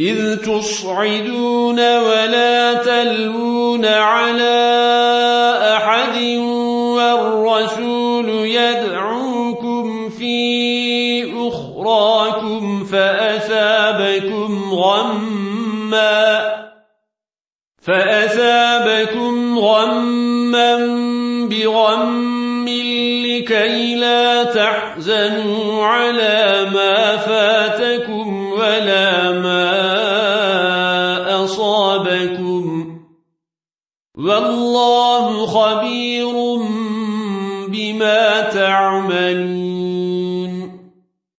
إذ تصعدون ولا تلوون على أحد والرسول يدعوكم في أخراكم فأثابكم غما فأثابكم غما بغم لكي لا تحزنوا على ما فاتكم ولا ما أصابكم والله خبير بما تعملون